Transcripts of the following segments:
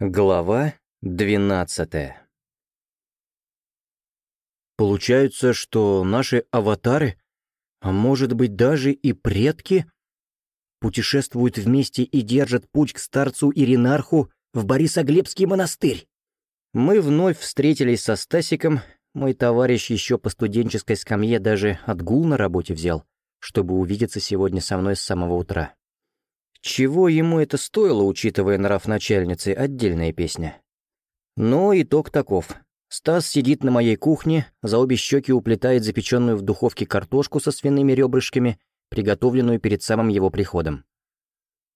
Глава двенадцатая Получается, что наши аватары, а может быть даже и предки, путешествуют вместе и держат путь к старцу Иринарху в Борисоглебский монастырь. Мы вновь встретились со Стасиком, мой товарищ еще по студенческой скамье даже отгул на работе взял, чтобы увидеться сегодня со мной с самого утра. Чего ему это стоило, учитывая нрав начальницы, отдельная песня. Но итог таков. Стас сидит на моей кухне, за обе щеки уплетает запеченную в духовке картошку со свиными ребрышками, приготовленную перед самым его приходом.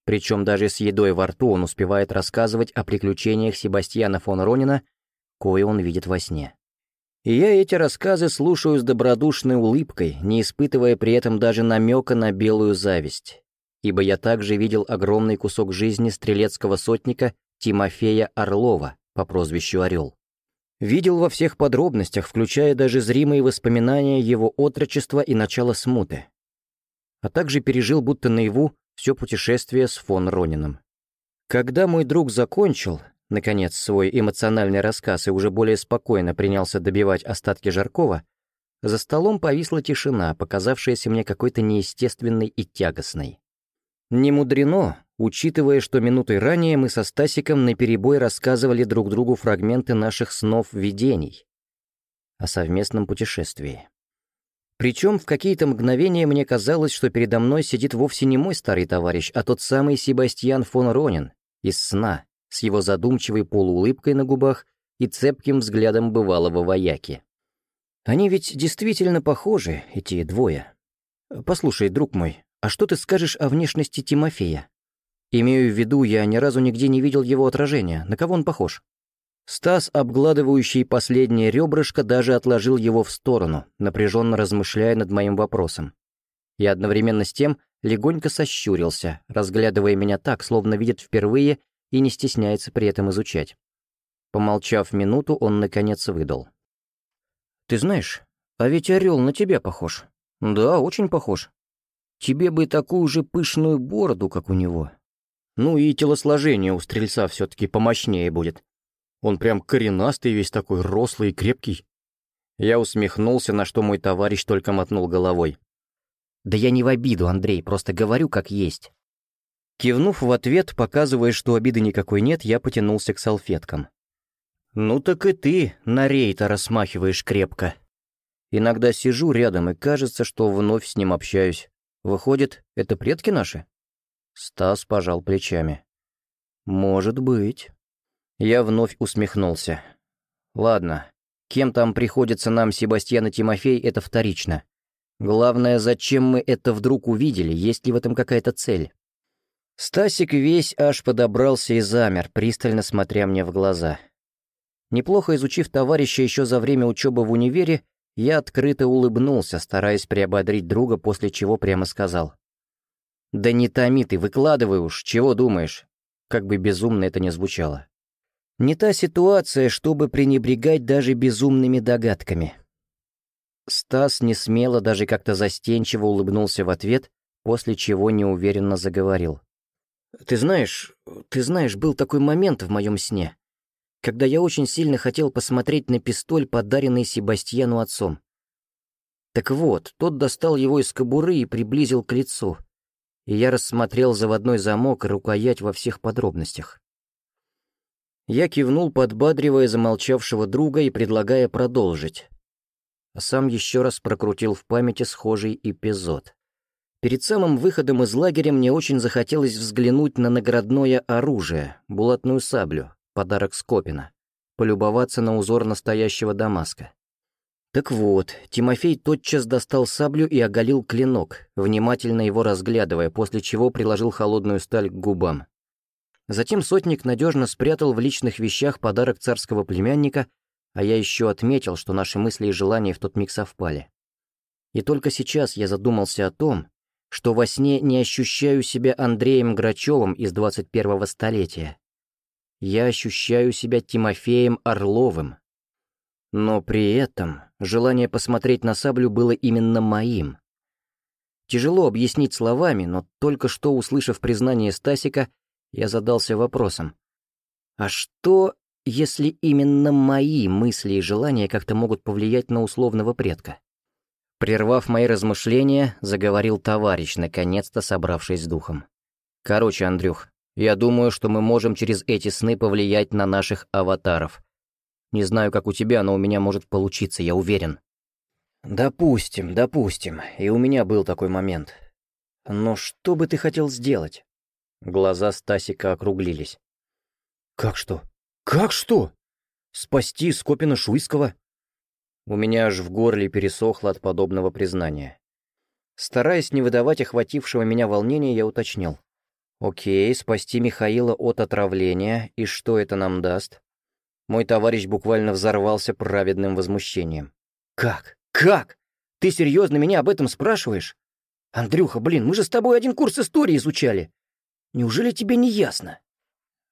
Причем даже с едой во рту он успевает рассказывать о приключениях Себастьяна фон Ронина, кое он видит во сне. И я эти рассказы слушаю с добродушной улыбкой, не испытывая при этом даже намека на белую зависть ибо я также видел огромный кусок жизни стрелецкого сотника Тимофея Орлова по прозвищу Орел. Видел во всех подробностях, включая даже зримые воспоминания его отрочества и начала смуты. А также пережил будто наяву все путешествие с фон Ронином. Когда мой друг закончил, наконец, свой эмоциональный рассказ и уже более спокойно принялся добивать остатки Жаркова, за столом повисла тишина, показавшаяся мне какой-то неестественной и тягостной. Не мудрено, учитывая, что минутой ранее мы со Стасиком наперебой рассказывали друг другу фрагменты наших снов-видений о совместном путешествии. Причем в какие-то мгновения мне казалось, что передо мной сидит вовсе не мой старый товарищ, а тот самый Себастьян фон Ронин из сна, с его задумчивой полуулыбкой на губах и цепким взглядом бывалого вояки. Они ведь действительно похожи, эти двое. Послушай, друг мой, «А что ты скажешь о внешности Тимофея? Имею в виду, я ни разу нигде не видел его отражения. На кого он похож?» Стас, обгладывающий последнее ребрышко, даже отложил его в сторону, напряженно размышляя над моим вопросом. И одновременно с тем легонько сощурился, разглядывая меня так, словно видит впервые и не стесняется при этом изучать. Помолчав минуту, он наконец выдал. «Ты знаешь, а ведь орел на тебя похож». «Да, очень похож. Тебе бы такую же пышную бороду, как у него. Ну и телосложение у стрельца все-таки помощнее будет. Он прям коренастый весь такой, рослый и крепкий. Я усмехнулся, на что мой товарищ только мотнул головой. «Да я не в обиду, Андрей, просто говорю как есть». Кивнув в ответ, показывая, что обиды никакой нет, я потянулся к салфеткам. «Ну так и ты на рейта рассмахиваешь крепко. Иногда сижу рядом, и кажется, что вновь с ним общаюсь. Выходит, это предки наши?» Стас пожал плечами. «Может быть». Я вновь усмехнулся. «Ладно, кем там приходится нам Себастьян и Тимофей, это вторично. Главное, зачем мы это вдруг увидели, есть ли в этом какая-то цель?» Стасик весь аж подобрался и замер, пристально смотря мне в глаза. Неплохо изучив товарища еще за время учебы в универе, я открыто улыбнулся, стараясь приободрить друга, после чего прямо сказал. «Да не томи ты, выкладывай уж, чего думаешь?» Как бы безумно это ни звучало. Не та ситуация, чтобы пренебрегать даже безумными догадками. Стас не смело, даже как-то застенчиво улыбнулся в ответ, после чего неуверенно заговорил. «Ты знаешь, ты знаешь, был такой момент в моем сне когда я очень сильно хотел посмотреть на пистоль, подаренный Себастьяну отцом. Так вот, тот достал его из кобуры и приблизил к лицу, и я рассмотрел заводной замок и рукоять во всех подробностях. Я кивнул, подбадривая замолчавшего друга и предлагая продолжить. А сам еще раз прокрутил в памяти схожий эпизод. Перед самым выходом из лагеря мне очень захотелось взглянуть на наградное оружие, булатную саблю, подарок Скопина, полюбоваться на узор настоящего Дамаска. Так вот, Тимофей тотчас достал саблю и оголил клинок, внимательно его разглядывая, после чего приложил холодную сталь к губам. Затем сотник надежно спрятал в личных вещах подарок царского племянника, а я еще отметил, что наши мысли и желания в тот миг совпали. И только сейчас я задумался о том, что во сне не ощущаю себя Андреем Грачевым из 21-го столетия, я ощущаю себя Тимофеем Орловым. Но при этом желание посмотреть на саблю было именно моим. Тяжело объяснить словами, но только что услышав признание Стасика, я задался вопросом. А что, если именно мои мысли и желания как-то могут повлиять на условного предка? Прервав мои размышления, заговорил товарищ, наконец-то собравшись с духом. Короче, Андрюх, я думаю, что мы можем через эти сны повлиять на наших аватаров. Не знаю, как у тебя, но у меня может получиться, я уверен. Допустим, допустим, и у меня был такой момент. Но что бы ты хотел сделать? Глаза Стасика округлились. Как что? Как что? Спасти Скопина Шуйского? У меня аж в горле пересохло от подобного признания. Стараясь не выдавать охватившего меня волнения, я уточнил. Окей, спасти Михаила от отравления, и что это нам даст? Мой товарищ буквально взорвался праведным возмущением. Как? Как? Ты серьезно меня об этом спрашиваешь? Андрюха, блин, мы же с тобой один курс истории изучали. Неужели тебе не ясно?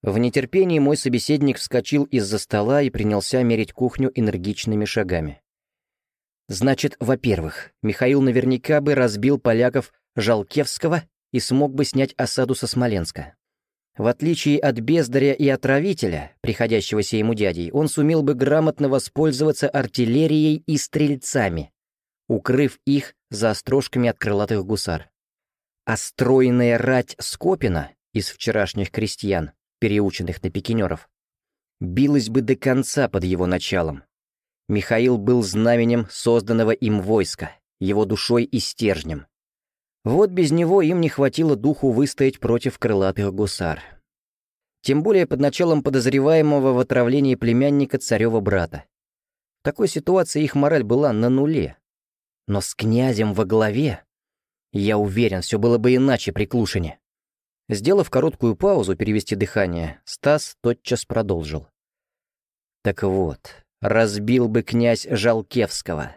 В нетерпении мой собеседник вскочил из-за стола и принялся мерить кухню энергичными шагами. Значит, во-первых, Михаил наверняка бы разбил поляков Жалкевского и смог бы снять осаду со Смоленска. В отличие от бездаря и отравителя, приходящегося ему дядей, он сумел бы грамотно воспользоваться артиллерией и стрельцами, укрыв их за острожками от крылатых гусар. А стройная рать Скопина из вчерашних крестьян, переученных на пикинеров, билась бы до конца под его началом. Михаил был знаменем созданного им войска, его душой и стержнем. Вот без него им не хватило духу выстоять против крылатых гусар. Тем более под началом подозреваемого в отравлении племянника царева брата. В такой ситуации их мораль была на нуле. Но с князем во главе, я уверен, все было бы иначе при Клушине. Сделав короткую паузу перевести дыхание, Стас тотчас продолжил. Так вот, разбил бы князь Жалкевского.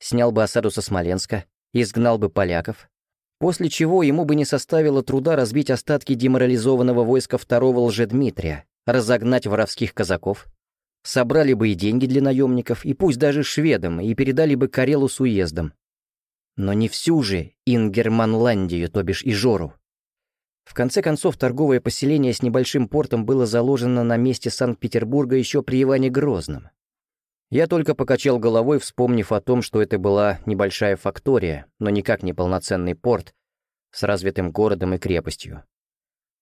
Снял бы осаду со Смоленска, изгнал бы поляков, после чего ему бы не составило труда разбить остатки деморализованного войска второго лжедмитрия, разогнать воровских казаков, собрали бы и деньги для наемников, и пусть даже шведам, и передали бы Карелу с уездом. Но не всю же Ингерманландию, то бишь Ижору. В конце концов, торговое поселение с небольшим портом было заложено на месте Санкт-Петербурга еще при Иване Грозном. Я только покачал головой, вспомнив о том, что это была небольшая фактория, но никак не полноценный порт с развитым городом и крепостью.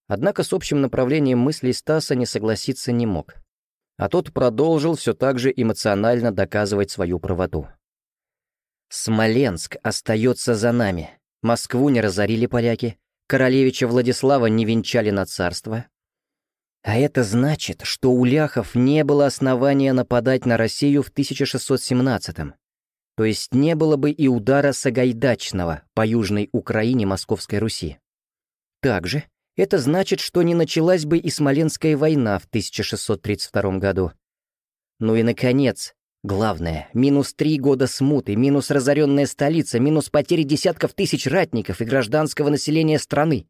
Однако с общим направлением мыслей Стаса не согласиться не мог. А тот продолжил все так же эмоционально доказывать свою правоту. «Смоленск остается за нами. Москву не разорили поляки, королевича Владислава не венчали на царство, а это значит, что у ляхов не было основания нападать на Россию в 1617-м. То есть не было бы и удара Сагайдачного по южной Украине Московской Руси. Также это значит, что не началась бы и Смоленская война в 1632 году. Ну и, наконец, главное, минус три года смуты, минус разоренная столица, минус потери десятков тысяч ратников и гражданского населения страны.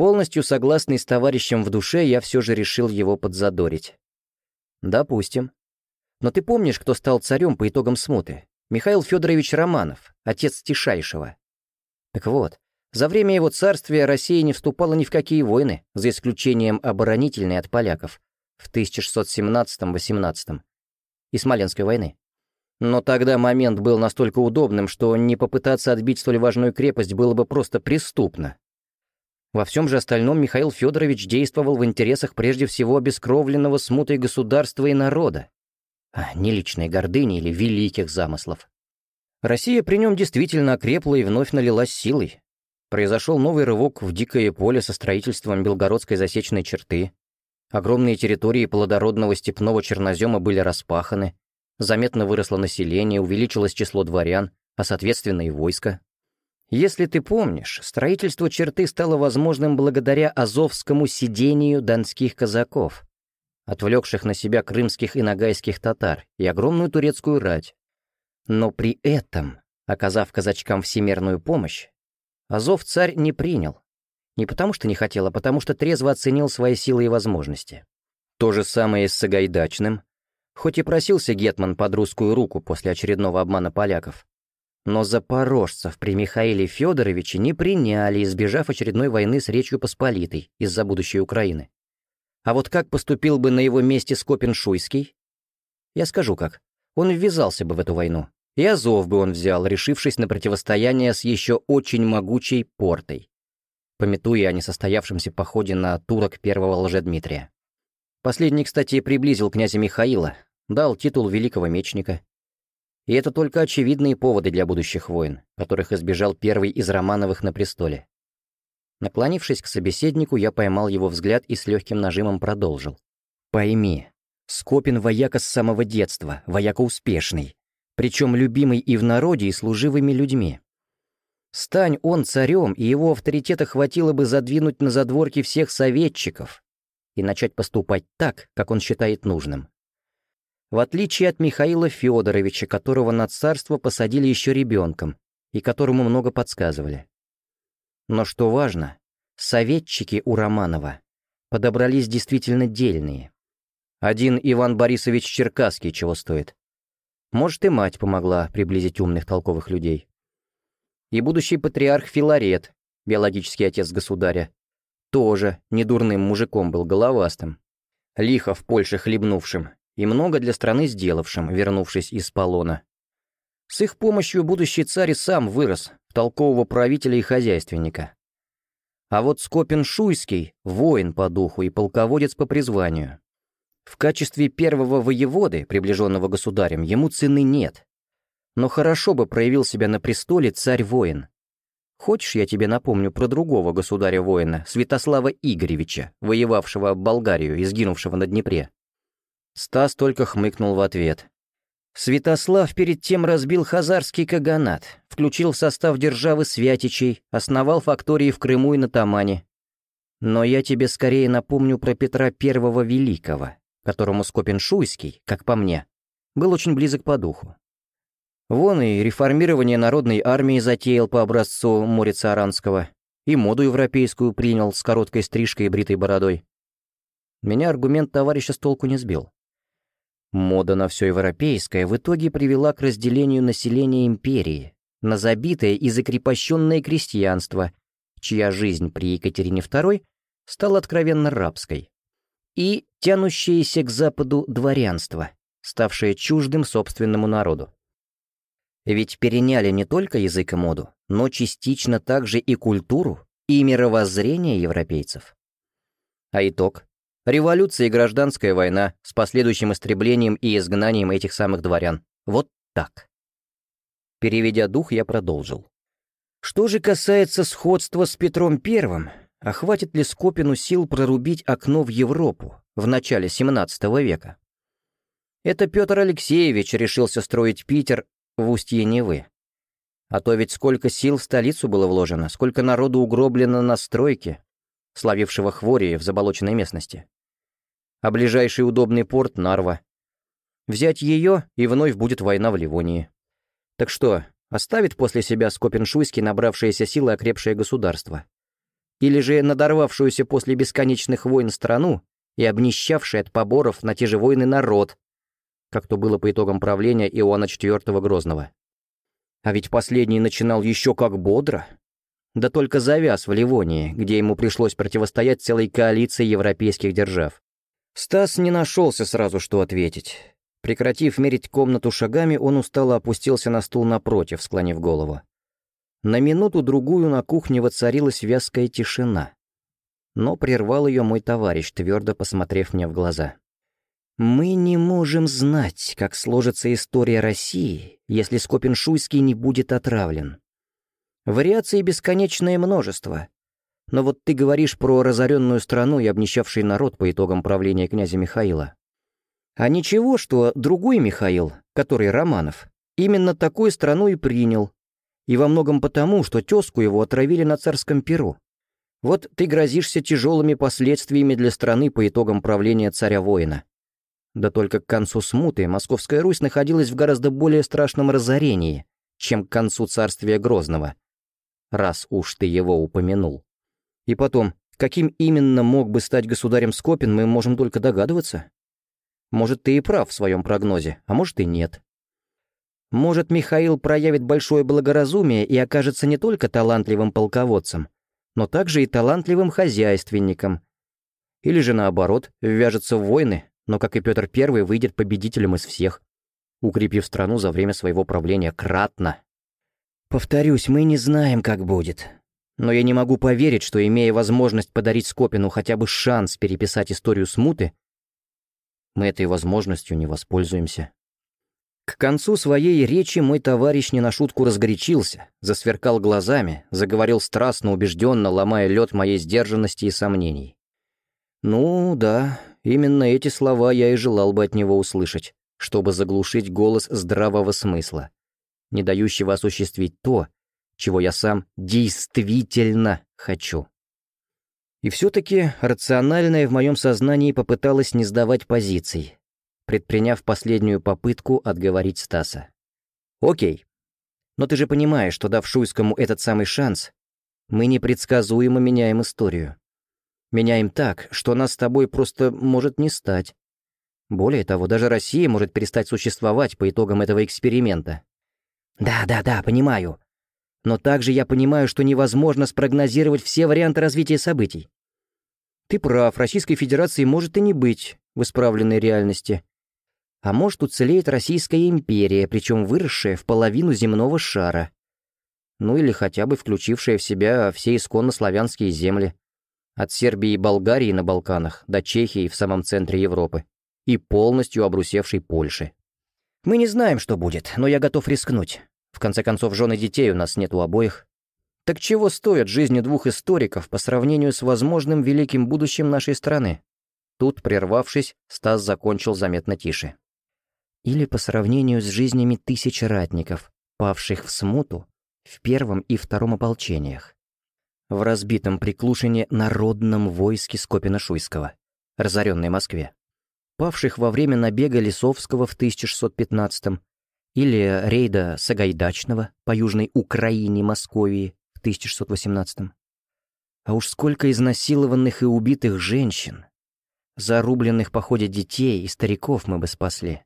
Полностью согласный с товарищем в душе, я все же решил его подзадорить. Допустим. Но ты помнишь, кто стал царем по итогам смуты? Михаил Федорович Романов, отец Тишайшего. Так вот, за время его царствия Россия не вступала ни в какие войны, за исключением оборонительной от поляков в 1617-18 и Смоленской войны. Но тогда момент был настолько удобным, что не попытаться отбить столь важную крепость было бы просто преступно. Во всем же остальном Михаил Федорович действовал в интересах прежде всего обескровленного смутой государства и народа, а не личной гордыни или великих замыслов. Россия при нем действительно окрепла и вновь налилась силой. Произошел новый рывок в дикое поле со строительством Белгородской засечной черты. Огромные территории плодородного степного чернозема были распаханы, заметно выросло население, увеличилось число дворян, а соответственно и войско. Если ты помнишь, строительство черты стало возможным благодаря азовскому сидению донских казаков, отвлекших на себя крымских и нагайских татар и огромную турецкую рать. Но при этом, оказав казачкам всемирную помощь, Азов царь не принял. Не потому что не хотел, а потому что трезво оценил свои силы и возможности. То же самое с Сагайдачным. Хоть и просился Гетман под русскую руку после очередного обмана поляков, но запорожцев при Михаиле Федоровиче не приняли, избежав очередной войны с Речью Посполитой из-за будущей Украины. А вот как поступил бы на его месте Скопин-Шуйский? Я скажу как. Он ввязался бы в эту войну. И Азов бы он взял, решившись на противостояние с еще очень могучей портой, пометуя о несостоявшемся походе на турок первого Лжедмитрия. Последний, кстати, приблизил князя Михаила, дал титул великого мечника. И это только очевидные поводы для будущих войн, которых избежал первый из Романовых на престоле. Наклонившись к собеседнику, я поймал его взгляд и с легким нажимом продолжил. «Пойми, Скопин вояка с самого детства, вояка успешный, причем любимый и в народе, и служивыми людьми. Стань он царем, и его авторитета хватило бы задвинуть на задворки всех советчиков и начать поступать так, как он считает нужным. В отличие от Михаила Федоровича, которого на царство посадили еще ребенком и которому много подсказывали. Но что важно, советчики у Романова подобрались действительно дельные. Один Иван Борисович Черкасский чего стоит. Может, и мать помогла приблизить умных толковых людей. И будущий патриарх Филарет, биологический отец государя, тоже недурным мужиком был головастым. Лихо в Польше хлебнувшим и много для страны сделавшим, вернувшись из полона. С их помощью будущий царь сам вырос толкового правителя и хозяйственника. А вот Скопин-Шуйский — воин по духу и полководец по призванию. В качестве первого воеводы, приближенного государем, ему цены нет. Но хорошо бы проявил себя на престоле царь-воин. Хочешь, я тебе напомню про другого государя-воина, Святослава Игоревича, воевавшего Болгарию и сгинувшего на Днепре? Стас только хмыкнул в ответ. Святослав перед тем разбил хазарский каганат, включил в состав державы Святичей, основал фактории в Крыму и на Тамане. Но я тебе скорее напомню про Петра Первого Великого, которому Скопин-Шуйский, как по мне, был очень близок по духу. Вон и реформирование народной армии затеял по образцу Морица Аранского, и моду европейскую принял с короткой стрижкой и бритой бородой. Меня аргумент товарища с толку не сбил. Мода на все европейское в итоге привела к разделению населения империи на забитое и закрепощенное крестьянство, чья жизнь при Екатерине II стала откровенно рабской и тянущееся к западу дворянство, ставшее чуждым собственному народу. Ведь переняли не только язык и моду, но частично также и культуру, и мировоззрение европейцев. А итог? Революция и гражданская война с последующим истреблением и изгнанием этих самых дворян. Вот так. Переведя дух, я продолжил. Что же касается сходства с Петром Первым, а хватит ли Скопину сил прорубить окно в Европу в начале XVII века? Это Петр Алексеевич решился строить Питер в устье Невы. А то ведь сколько сил в столицу было вложено, сколько народу угроблено на стройке, славившего хвори в заболоченной местности. А ближайший удобный порт — Нарва. Взять ее, и вновь будет война в Ливонии. Так что, оставит после себя Скопин-Шуйский набравшееся силы окрепшее государство? или же надорвавшуюся после бесконечных войн страну и обнищавший от поборов на те же войны народ, как то было по итогам правления Иоанна IV Грозного. А ведь последний начинал еще как бодро. Да только завяз в Ливонии, где ему пришлось противостоять целой коалиции европейских держав. Стас не нашелся сразу, что ответить. Прекратив мерить комнату шагами, он устало опустился на стул напротив, склонив голову. На минуту-другую на кухне воцарилась вязкая тишина. Но прервал ее мой товарищ, твердо посмотрев мне в глаза. «Мы не можем знать, как сложится история России, если Скопин-Шуйский не будет отравлен. Вариаций бесконечное множество. Но вот ты говоришь про разоренную страну и обнищавший народ по итогам правления князя Михаила. А ничего, что другой Михаил, который Романов, именно такую страну и принял, и во многом потому, что тезку его отравили на царском перу. Вот ты грозишься тяжелыми последствиями для страны по итогам правления царя-воина. Да только к концу смуты Московская Русь находилась в гораздо более страшном разорении, чем к концу царствия Грозного. Раз уж ты его упомянул. И потом, каким именно мог бы стать государем Скопин, мы можем только догадываться. Может, ты и прав в своем прогнозе, а может и нет. Может, Михаил проявит большое благоразумие и окажется не только талантливым полководцем, но также и талантливым хозяйственником. Или же наоборот, ввяжется в войны, но, как и Петр I, выйдет победителем из всех, укрепив страну за время своего правления кратно. Повторюсь, мы не знаем, как будет. Но я не могу поверить, что, имея возможность подарить Скопину хотя бы шанс переписать историю смуты, мы этой возможностью не воспользуемся. К концу своей речи мой товарищ не на шутку разгорячился, засверкал глазами, заговорил страстно, убежденно, ломая лед моей сдержанности и сомнений. Ну, да, именно эти слова я и желал бы от него услышать, чтобы заглушить голос здравого смысла, не дающего осуществить то, чего я сам действительно хочу. И все-таки рациональное в моем сознании попыталось не сдавать позиций, предприняв последнюю попытку отговорить Стаса. «Окей. Но ты же понимаешь, что дав Шуйскому этот самый шанс, мы непредсказуемо меняем историю. Меняем так, что нас с тобой просто может не стать. Более того, даже Россия может перестать существовать по итогам этого эксперимента. Да-да-да, понимаю. Но также я понимаю, что невозможно спрогнозировать все варианты развития событий. Ты прав, Российской Федерации может и не быть в исправленной реальности. А может, уцелеет Российская империя, причем выросшая в половину земного шара. Ну или хотя бы включившая в себя все исконно славянские земли. От Сербии и Болгарии на Балканах до Чехии в самом центре Европы. И полностью обрусевшей Польши. Мы не знаем, что будет, но я готов рискнуть. В конце концов, жены детей у нас нет у обоих. Так чего стоят жизни двух историков по сравнению с возможным великим будущим нашей страны? Тут, прервавшись, Стас закончил заметно тише или по сравнению с жизнями тысяч ратников, павших в смуту в первом и втором ополчениях, в разбитом при Клушине народном войске Скопина-Шуйского, разоренной Москве, павших во время набега Лисовского в 1615 или рейда Сагайдачного по Южной Украине Московии в 1618 А уж сколько изнасилованных и убитых женщин, зарубленных по ходе детей и стариков мы бы спасли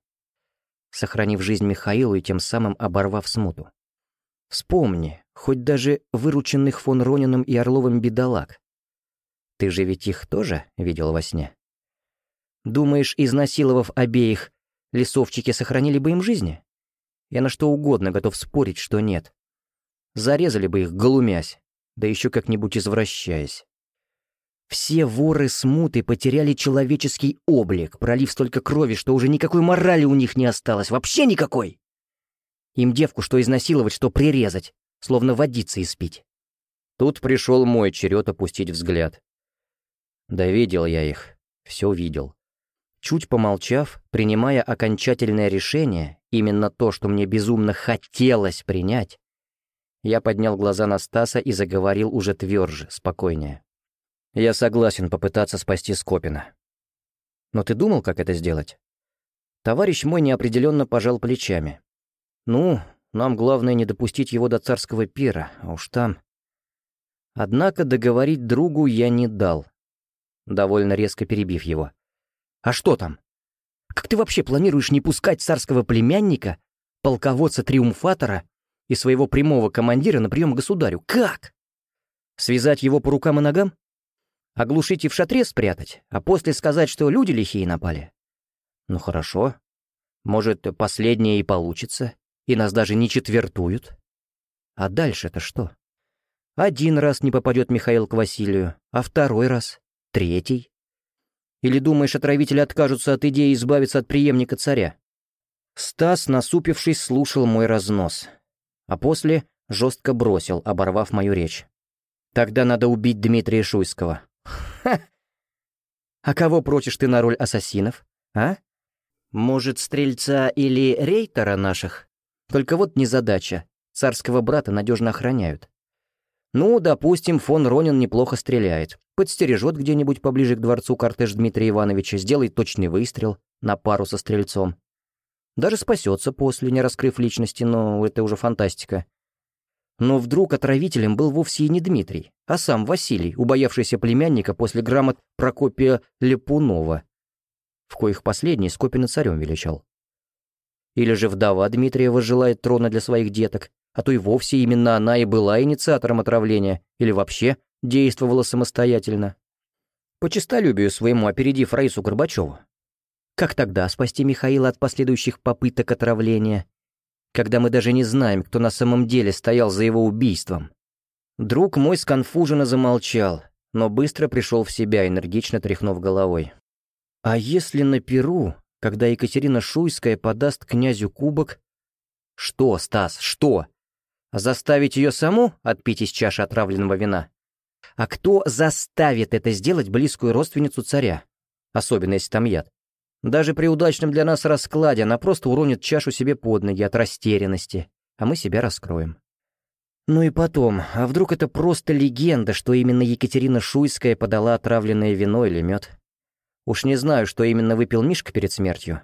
сохранив жизнь Михаилу и тем самым оборвав смуту. Вспомни, хоть даже вырученных фон Ронином и Орловым бедолаг. Ты же ведь их тоже видел во сне? Думаешь, изнасиловав обеих, лесовчики сохранили бы им жизни? Я на что угодно готов спорить, что нет. Зарезали бы их, голумясь, да еще как-нибудь извращаясь. Все воры смуты потеряли человеческий облик, пролив столько крови, что уже никакой морали у них не осталось, вообще никакой. Им девку что изнасиловать, что прирезать, словно водиться и спить. Тут пришел мой черед опустить взгляд. Да видел я их, все видел. Чуть помолчав, принимая окончательное решение, именно то, что мне безумно хотелось принять, я поднял глаза на Стаса и заговорил уже тверже, спокойнее. Я согласен попытаться спасти Скопина. Но ты думал, как это сделать? Товарищ мой неопределенно пожал плечами. Ну, нам главное не допустить его до царского пира, а уж там... Однако договорить другу я не дал, довольно резко перебив его. «А что там? Как ты вообще планируешь не пускать царского племянника, полководца-триумфатора и своего прямого командира на прием государю? Как? Связать его по рукам и ногам? Оглушить и в шатре спрятать, а после сказать, что люди лихие напали? Ну хорошо. Может, последнее и получится, и нас даже не четвертуют. А дальше-то что? Один раз не попадет Михаил к Василию, а второй раз, третий. Или думаешь, отравители откажутся от идеи избавиться от преемника царя? Стас, насупившись, слушал мой разнос, а после жестко бросил, оборвав мою речь. Тогда надо убить Дмитрия Шуйского. Ха! А кого прочишь ты на роль ассасинов, а? Может, стрельца или рейтера наших? Только вот незадача. Царского брата надежно охраняют. Ну, допустим, фон Ронин неплохо стреляет. Подстережет где-нибудь поближе к дворцу кортеж Дмитрия Ивановича, сделает точный выстрел на пару со стрельцом. Даже спасется после, не раскрыв личности, но это уже фантастика. Но вдруг отравителем был вовсе и не Дмитрий, а сам Василий, убоявшийся племянника после грамот Прокопия Лепунова, в коих последний Скопина царем величал. Или же вдова Дмитрия возжелает трона для своих деток, а то и вовсе именно она и была инициатором отравления, или вообще действовала самостоятельно. По честолюбию своему опередив Раису Горбачеву. Как тогда спасти Михаила от последующих попыток отравления, когда мы даже не знаем, кто на самом деле стоял за его убийством? Друг мой сконфуженно замолчал, но быстро пришел в себя, энергично тряхнув головой. А если на Перу, когда Екатерина Шуйская подаст князю кубок... Что, Стас, что? Заставить ее саму отпить из чаши отравленного вина? А кто заставит это сделать близкую родственницу царя? Особенно, если там яд. Даже при удачном для нас раскладе она просто уронит чашу себе под ноги от растерянности, а мы себя раскроем. Ну и потом, а вдруг это просто легенда, что именно Екатерина Шуйская подала отравленное вино или мед? Уж не знаю, что именно выпил Мишка перед смертью.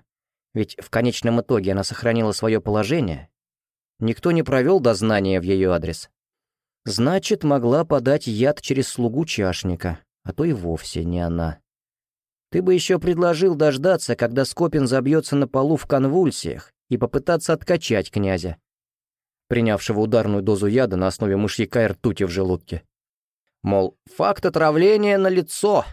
Ведь в конечном итоге она сохранила свое положение. Никто не провел дознания в ее адрес. Значит, могла подать яд через слугу чашника, а то и вовсе не она. Ты бы еще предложил дождаться, когда Скопин забьется на полу в конвульсиях, и попытаться откачать князя принявшего ударную дозу яда на основе мышьяка и ртути в желудке. Мол, факт отравления на лицо.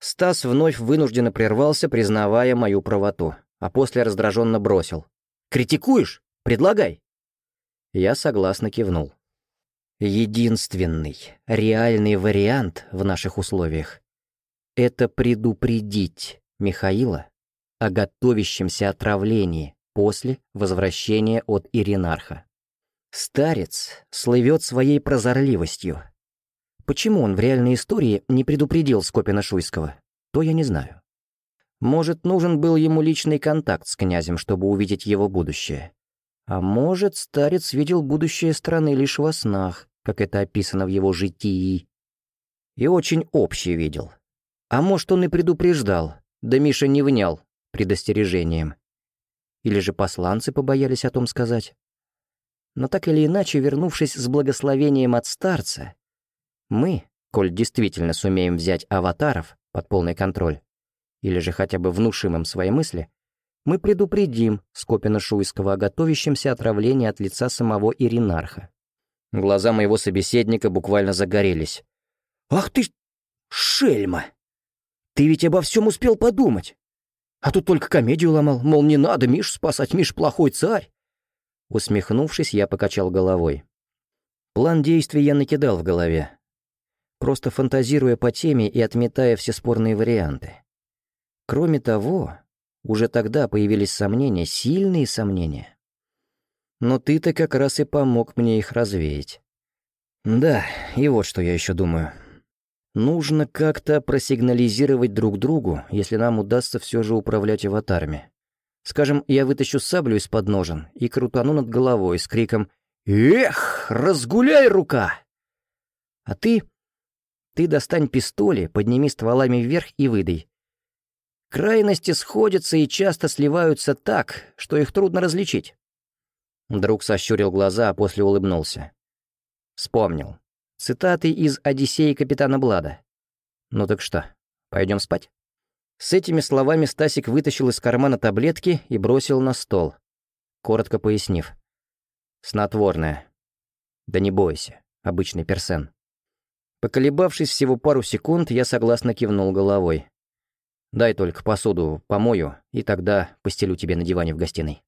Стас вновь вынужденно прервался, признавая мою правоту, а после раздраженно бросил. «Критикуешь? Предлагай!» Я согласно кивнул. Единственный реальный вариант в наших условиях — это предупредить Михаила о готовящемся отравлении после возвращения от Иринарха. Старец слывет своей прозорливостью. Почему он в реальной истории не предупредил Скопина Шуйского, то я не знаю. Может, нужен был ему личный контакт с князем, чтобы увидеть его будущее. А может, старец видел будущее страны лишь во снах, как это описано в его житии. И очень общий видел. А может, он и предупреждал, да Миша не внял предостережением. Или же посланцы побоялись о том сказать. Но так или иначе, вернувшись с благословением от старца, мы, коль действительно сумеем взять аватаров под полный контроль, или же хотя бы внушим им свои мысли, мы предупредим Скопина Шуйского о готовящемся отравлении от лица самого Иринарха. Глаза моего собеседника буквально загорелись. «Ах ты, шельма! Ты ведь обо всем успел подумать! А тут только комедию ломал, мол, не надо Миш спасать, Миш плохой царь!» Усмехнувшись, я покачал головой. План действий я накидал в голове, просто фантазируя по теме и отметая все спорные варианты. Кроме того, уже тогда появились сомнения, сильные сомнения. Но ты-то как раз и помог мне их развеять. Да, и вот что я еще думаю. Нужно как-то просигнализировать друг другу, если нам удастся все же управлять аватарами. Скажем, я вытащу саблю из-под ножен и крутану над головой с криком «Эх, разгуляй, рука!» А ты... Ты достань пистоли, подними стволами вверх и выдай. Крайности сходятся и часто сливаются так, что их трудно различить. Друг сощурил глаза, а после улыбнулся. Вспомнил. Цитаты из «Одиссеи капитана Блада». Ну так что, пойдем спать? С этими словами Стасик вытащил из кармана таблетки и бросил на стол, коротко пояснив. «Снотворное. Да не бойся, обычный персен». Поколебавшись всего пару секунд, я согласно кивнул головой. «Дай только посуду помою, и тогда постелю тебе на диване в гостиной».